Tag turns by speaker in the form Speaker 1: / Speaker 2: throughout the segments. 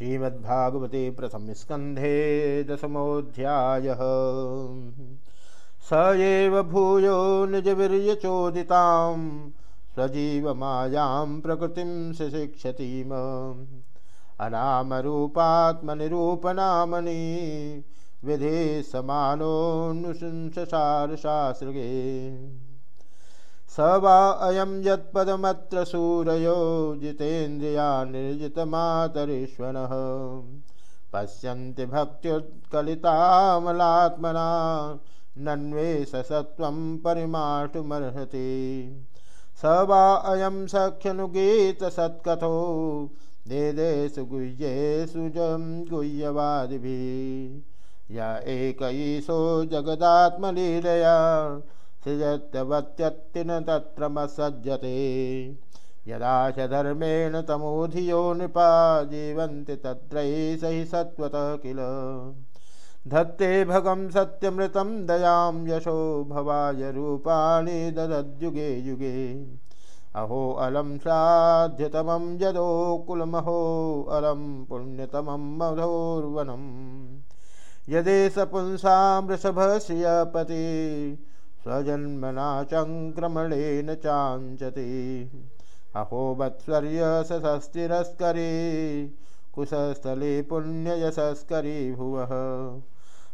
Speaker 1: श्रीमद्भागवते प्रथम स्कंधे दशमोध्याय स एव भूयो निजवीर्यचोदितां स्वजीवमायां प्रकृतिं शिशिक्षतीम् अनामरूपात्मनिरूपनामनि विधे समानोऽनुशंससारशास्त्रगे। स वा अयं यत्पदमत्र सूरयो जितेन्द्रिया निर्जितमातरीश्वरः। पश्यन्ति भक्त्युत्कलितामलात्मना नन्वेष सत्त्वं परिमाटुमर्हति स वा अयं सख्यनुगीतसत्कथो देदेषु गुह्येषु जं गुह्यवादिभिः। य एक ईशो जगदात्मलीलया सृजत्यवत्यत्तिन तत्रमसज्जते यदा च धर्मेण तमोधियो नृपा जीवन्ति तत्रैष हि सत्त्वतः किल। धत्ते भगं सत्यमृतं दयां यशो भवाय रूपाणि ददद्युगे युगे। अहो अलम श्राध्यतमं यदोकुलमहो अलम पुण्यतमं मधोर्वनम्। यदेश पुंसां वृषभश्रियपति स्वजन्मना चङ्क्रमणेन चाञ्चति। अहो वत्सर्य सस्तिरस्करी कुशस्थले पुण्ययशस्करी भुवः।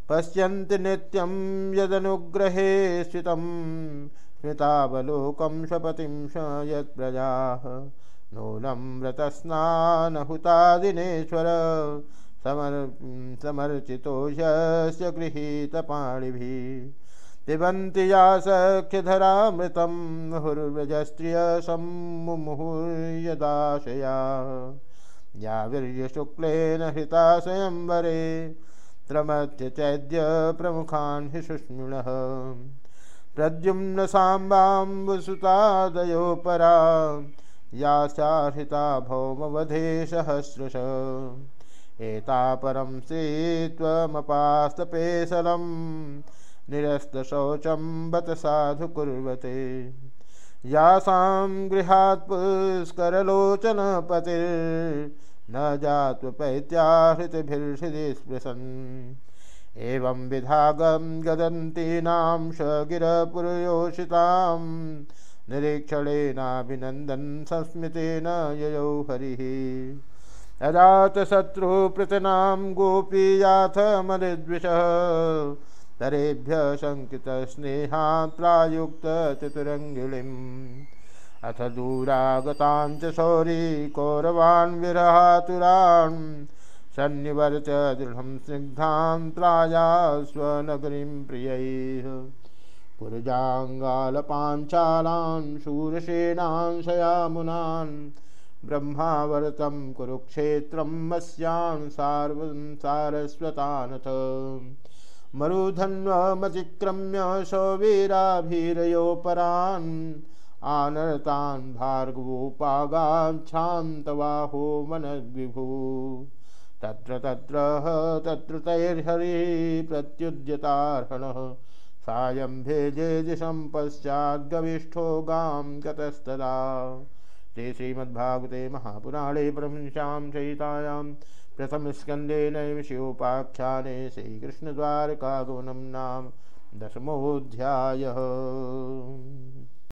Speaker 1: पश्यन्ति नित्यं यदनुग्रहे स्थितम् स्मृतावलोकं स्वपतिं स यत्प्रजाः नूनं व्रतस्नानहुतादिनेश्वर, समर् समर्चितो ह्यस्य गृहीतपाणिभिः। पिबन्ति या सख्यधरामृतं मुहुर्यदाशया या वीर्यशुक्लेन हृता स्वयंवरे त्रमत्य चैद्य प्रमुखान् हि सुष्मिणः प्रद्युम्न साम्बाम्बुसुतादयो परा यास्याहृता भौमवधे सहस्रश। एता परं श्रीत्वमपास्तपेशलं निरस्तशौचं बत साधु कुर्वते। यासां गृहात् पुष्करलोचनपतिर्न जात्वपैत्याहृतिभिर्षिदि स्पृशन् एवं विधागं गदन्तीनां गिरपुरयोषितां निरीक्षणेनाभिनन्दन् संस्मितेन ययौ हरिः। अजातशत्रुपृतनां गोपीयाथ मलिद्विषः तरेभ्य शङ्कितस्नेहात् प्रायुक्तचतुरङ्गिणीम् अथ दूरागतान् च शौरी कौरवान् विरहातुरान्। सन्निवर्च दृढं स्निग्धां त्राया स्वनगरीं प्रियैः। पुरजाङ्गालपाञ्चालान् शूरसेनान्, शयामुनान्। ब्रह्मावर्तं कुरुक्षेत्रं सारस्वतानथ। मरुधन्वमतिक्रम्य सौवीराभिरयोपरान् आनर्तान् भार्गवोपागान् शान्तवाहो मनद्विभू तत्र तत्र तत्र तैर्हरि प्रत्युद्यतार्हणः सायं भेजे दिशं पश्चाद्गविष्ठो गां गतस्तदा। ते श्रीमद्भागवते महापुराणे प्रंशां चयितायां प्रथमस्कन्धे नैव शिवोपाख्याने नाम दशमोऽध्यायः।